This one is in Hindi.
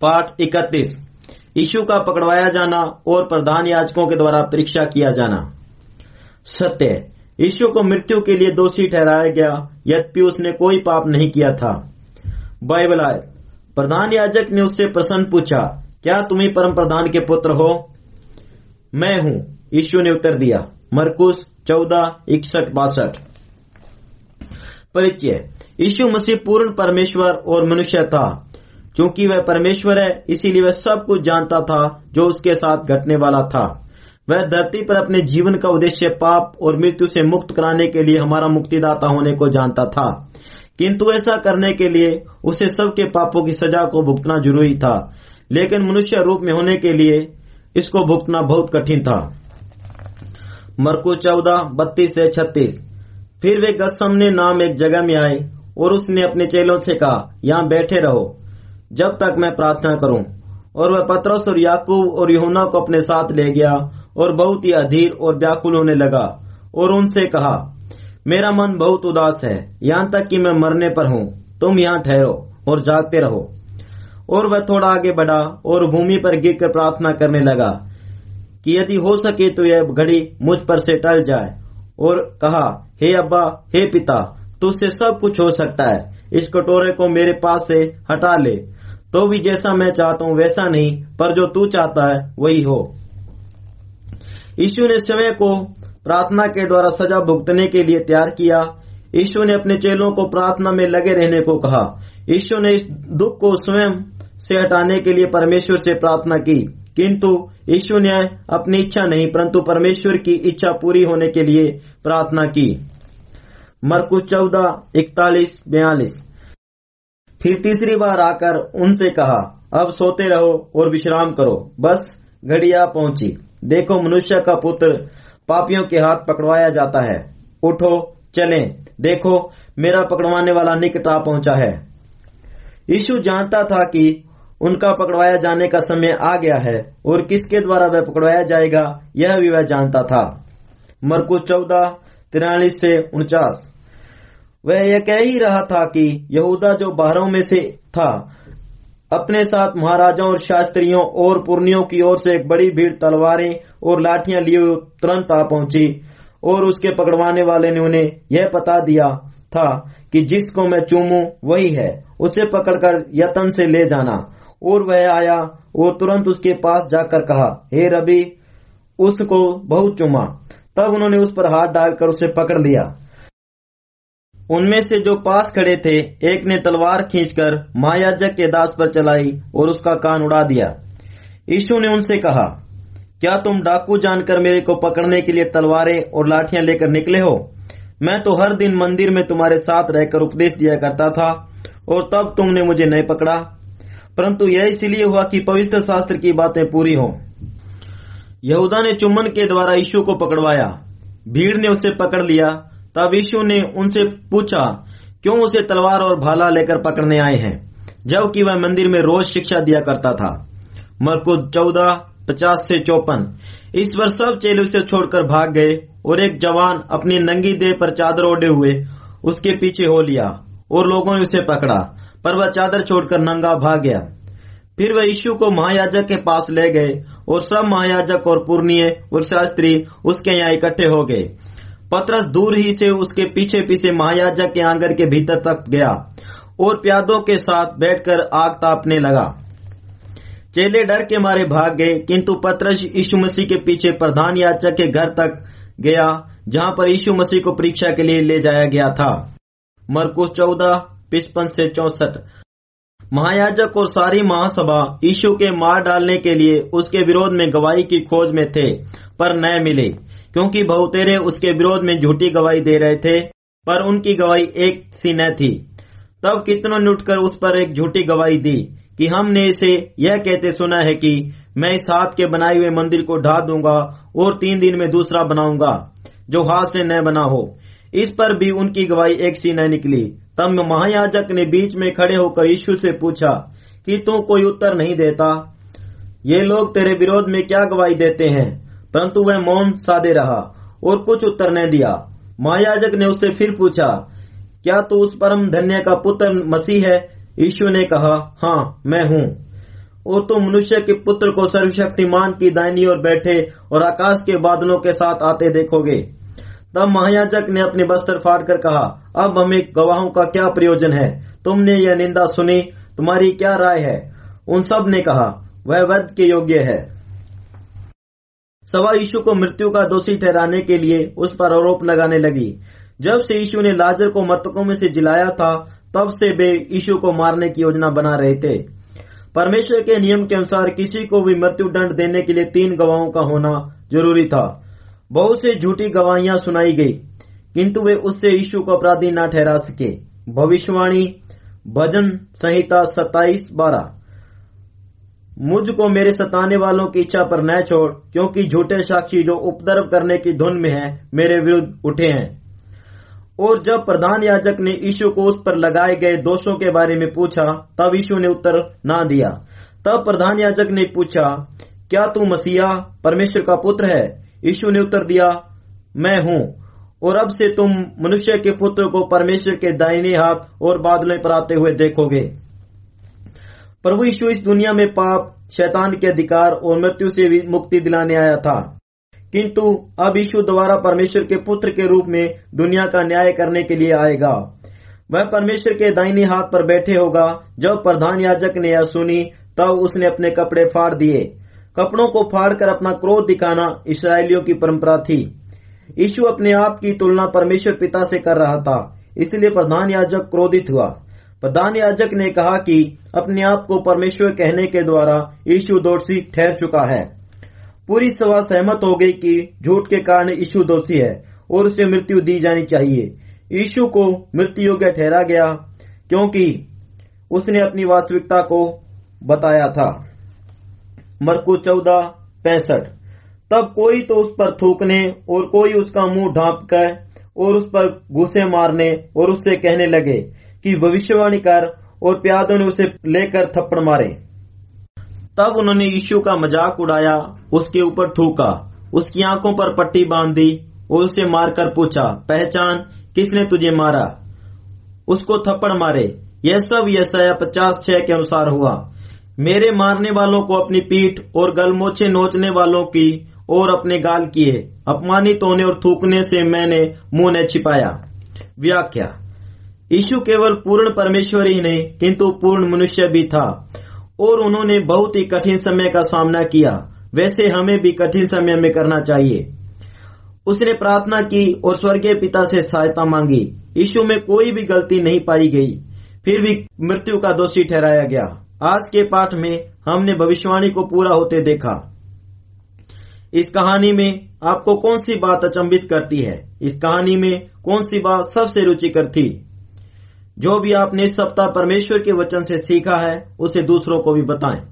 पाठ इकतीस। यीशु का पकड़वाया जाना और प्रधान याचकों के द्वारा परीक्षा किया जाना। सत्य। यीशु को मृत्यु के लिए दोषी ठहराया गया, यद्यपि उसने कोई पाप नहीं किया था। बाइबल आय प्रधान याजक ने उससे प्रश्न पूछा, क्या तुम ही परम प्रधान के पुत्र हो? मैं हूँ यीशु ने उत्तर दिया। मरकुस चौदह, इकसठ, बासठ। परिचय। यीशु मसीह पूर्ण परमेश्वर और मनुष्य था। क्योंकि वह परमेश्वर है, इसीलिए वह सब कुछ जानता था जो उसके साथ घटने वाला था। वह धरती पर अपने जीवन का उद्देश्य पाप और मृत्यु से मुक्त कराने के लिए हमारा मुक्तिदाता होने को जानता था। किंतु ऐसा करने के लिए उसे सबके पापों की सजा को भुगतना ज़रूरी था। लेकिन मनुष्य रूप में होने के लिए इसको भुगतना बहुत कठिन था। मरकू चौदह, बत्तीस से छत्तीस। फिर वे गसम ने नाम एक जगह में आए और उसने अपने चेलों से कहा, यहाँ बैठे रहो। जब तक मैं प्रार्थना करूँ। और वह पत्रस और याकूब और यहुना को अपने साथ ले गया और बहुत ही अधीर और व्याकुल होने लगा और उनसे कहा, मेरा मन बहुत उदास है, यहाँ तक कि मैं मरने पर हूँ। तुम यहाँ ठहरो और जागते रहो। और वह थोड़ा आगे बढ़ा और भूमि पर गिर कर प्रार्थना करने लगा कि यदि हो सके तो यह घड़ी मुझ पर से टल जाए और कहा, हे अब्बा, हे पिता, तुझसे सब कुछ हो सकता है। इस कटोरे को मेरे पास से हटा ले। तो भी जैसा मैं चाहता हूँ वैसा नहीं, पर जो तू चाहता है, वही हो। यीशु ने स्वयं को प्रार्थना के द्वारा सजा भुगतने के लिए तैयार किया। यीशु ने अपने चेलों को प्रार्थना में लगे रहने को कहा। यीशु ने इस दुख को स्वयं से हटाने के लिए परमेश्वर से प्रार्थना की। किंतु यीशु ने अपनी इच्छा नहीं, परंतु परमेश्वर की इच्छा पूरी होने के लिए प्रार्थना की। मरकु चौदह, इकतालीस, बयालीस। फिर तीसरी बार आकर उनसे कहा, अब सोते रहो और विश्राम करो। बस घड़िया पहुँची। देखो मनुष्य का पुत्र पापियों के हाथ पकड़वाया जाता है। उठो, चले। देखो, मेरा पकड़वाने वाला निकट आ पहुँचा है। यीशु जानता था कि उनका पकड़वाया जाने का समय आ गया है और किसके द्वारा वह पकड़वाया जाएगा, यह भी वह जानता था। मरकु चौदह, तिरालीस से उनचास। वह यह कह ही रहा था कि यहूदा जो बाहरों में से था, अपने साथ महाराजाओं और शास्त्रियों और पुर्नियों की ओर से एक बड़ी भीड़, तलवारें और लाठियाँ लिए तुरंत आ पहुँची और उसके पकड़वाने वाले ने उन्हें यह पता दिया था कि जिसको मैं चूमू वही है। उसे पकड़कर यतन से ले जाना। और वह आया और तुरंत उसके पास जाकर कहा, हे रबी, उसको बहुत चुमा। तब उन्होंने उस पर हाथ डालकर उसे पकड़ लिया। उनमें से जो पास खड़े थे, एक ने तलवार खींचकर महायाजक के दास पर चलाई और उसका कान उड़ा दिया। यीशु ने उनसे कहा, क्या तुम डाकू जानकर मेरे को पकड़ने के लिए तलवारें और लाठियाँ लेकर निकले हो? मैं तो हर दिन मंदिर में तुम्हारे साथ रहकर उपदेश दिया करता था और तब तुमने मुझे नहीं पकड़ा। परंतु यह इसलिए हुआ कि पवित्र शास्त्र की बातें पूरी हों। यहूदा ने चुम्बन के द्वारा यीशु को पकड़वाया। भीड़ ने उसे पकड़ लिया तब यीशु ने उनसे पूछा, क्यों उसे तलवार और भाला लेकर पकड़ने आए हैं जबकि वह मंदिर में रोज शिक्षा दिया करता था? मरकुद चौदह, पचास से चौपन। इस पर सब चेले उसे छोड़कर भाग गए और एक जवान अपनी नंगी देह पर चादर ओढ़े हुए उसके पीछे हो लिया और लोगों ने उसे पकड़ा, पर वह चादर छोड़कर नंगा भाग गया। फिर वह यीशु को महायाजक के पास ले गए और सब महायाजक और पूर्णीय और शास्त्री उसके यहाँ इकट्ठे हो गए। पत्रस दूर ही से उसके पीछे पीछे महायाजक के आंगर के भीतर तक गया और प्यादों के साथ बैठकर आग तापने लगा। चेले डर के मारे भाग गए, किंतु पत्रस यीशु मसीह के पीछे प्रधान याचक के घर तक गया, जहाँ पर यीशु मसीह को परीक्षा के लिए ले जाया गया था। मरकुस चौदह पिचपन से चौसठ। महायाजक और सारी महासभा यीशु के मार डालने के लिए उसके विरोध में गवाही की खोज में थे, पर न मिले। क्योंकि बहुतेरे उसके विरोध में झूठी गवाही दे रहे थे, पर उनकी गवाही एक सी न थी। तब कितनों ने उठकर उस पर एक झूठी गवाही दी कि हमने इसे यह कहते सुना है कि मैं इस हाथ के बनाए हुए मंदिर को ढा दूँगा और तीन दिन में दूसरा बनाऊँगा, जो हाथ से न बना हो। इस पर भी उनकी गवाही एक सी न निकली। तब महायाजक ने बीच में खड़े होकर यीशु से पूछा, कि तू कोई उत्तर नहीं देता? ये लोग तेरे विरोध में क्या गवाही देते हैं? परंतु वह मौन सादे रहा और कुछ उत्तर नहीं दिया। महायाजक ने उससे फिर पूछा, क्या तू उस परम धन्य का पुत्र मसीह है? यीशु ने कहा हाँ मैं हूँ। और तुम मनुष्य के पुत्र को सर्वशक्तिमान की दाहिनी ओर बैठे और आकाश के बादलों के साथ आते देखोगे। तब महायाजक ने अपने बस्तर फाड़कर कहा, अब हमें गवाहों का क्या प्रयोजन है? तुमने यह निंदा सुनी, तुम्हारी क्या राय है? उन सबने कहा, वह वध के योग्य है। सवा यीशु को मृत्यु का दोषी ठहराने के लिए उस पर आरोप लगाने लगी। जब से यीशु ने लाजर को मृतकों में से जिलाया था, तब से वे यीशु को मारने की योजना बना रहे थे। परमेश्वर के नियम के अनुसार किसी को भी मृत्यु दंड देने के लिए तीन गवाहों का होना ज़रूरी था। बहुत से झूठी गवाहियाँ सुनाई गई, किंतु वे उससे यीशु को अपराधी न ठहरा सके। भविष्यवाणी, भजन संहिता सत्ताईस बारह। मुझको मेरे सताने वालों की इच्छा पर न छोड़, क्योंकि झूठे साक्षी जो उपद्रव करने की धुन में हैं, मेरे विरुद्ध उठे हैं। और जब प्रधान याजक ने यीशु को उस पर लगाए गए दोषों के बारे में पूछा, तब यीशु ने उत्तर ना दिया। तब प्रधान याजक ने पूछा, क्या तू मसीहा, परमेश्वर का पुत्र है? यीशु ने उत्तर दिया, मैं हूँ। और अब से तुम मनुष्य के पुत्र को परमेश्वर के दाहिने हाथ और बादलों पर आते हुए देखोगे। प्रभु यीशु इस दुनिया में पाप, शैतान के अधिकार और मृत्यु से मुक्ति दिलाने आया था। किंतु अब यीशु दोबारा परमेश्वर के पुत्र के रूप में दुनिया का न्याय करने के लिए आएगा। वह परमेश्वर के दाहिने हाथ पर बैठे होगा। जब प्रधान याजक ने यह सुनी, तब उसने अपने कपड़े फाड़ दिए। कपड़ों को फाड़कर अपना क्रोध दिखाना इसराइलियों की परंपरा थी। यीशु अपने आप की तुलना परमेश्वर पिता से कर रहा था, इसलिए प्रधान याजक क्रोधित हुआ। प्रधान याजक ने कहा कि अपने आप को परमेश्वर कहने के द्वारा यीशु दोषी ठहर चुका है। पूरी सभा सहमत हो गई कि झूठ के कारण यीशु दोषी है और उसे मृत्यु दी जानी चाहिए। यीशु को मृत्यु योग्य ठहरा गया क्योंकि उसने अपनी वास्तविकता को बताया था। मरकू चौदह, पैंसठ। तब कोई तो उस पर थूकने और कोई उसका मुँह ढांप कर और उस पर घुसे मारने और उससे कहने लगे कि भविष्यवाणी कर और प्यादों ने उसे लेकर थप्पड़ मारे। तब उन्होंने यीशु का मज़ाक उड़ाया, उसके ऊपर थूका, उसकी आँखों पर पट्टी बाँध दी और उसे मारकर पूछा, पहचान, किसने तुझे मारा? उसको थप्पड़ मारे। यह सब यह पचास छह के अनुसार हुआ। मेरे मारने वालों को अपनी पीठ और गलमोछे नोचने वालों की और अपने गाल किए। अपमानित होने और थूकने से मैंने मुँह ने छिपाया। व्याख्या। यीशु केवल पूर्ण परमेश्वर ही नहीं, किंतु पूर्ण मनुष्य भी था। और उन्होंने बहुत ही कठिन समय का सामना किया। वैसे हमें भी कठिन समय में करना चाहिए। उसने प्रार्थना की और स्वर्गीय पिता से सहायता मांगी। यीशु में कोई भी गलती नहीं पाई गई। फिर भी मृत्यु का दोषी ठहराया गया। आज के पाठ में हमने भविष्यवाणी को पूरा होते देखा। इस कहानी में आपको कौन सी बात अचंबित करती है? इस कहानी में कौन सी बात सबसे रुचिकर थी? जो भी आपने इस सप्ताह परमेश्वर के वचन से सीखा है, उसे दूसरों को भी बताएँ।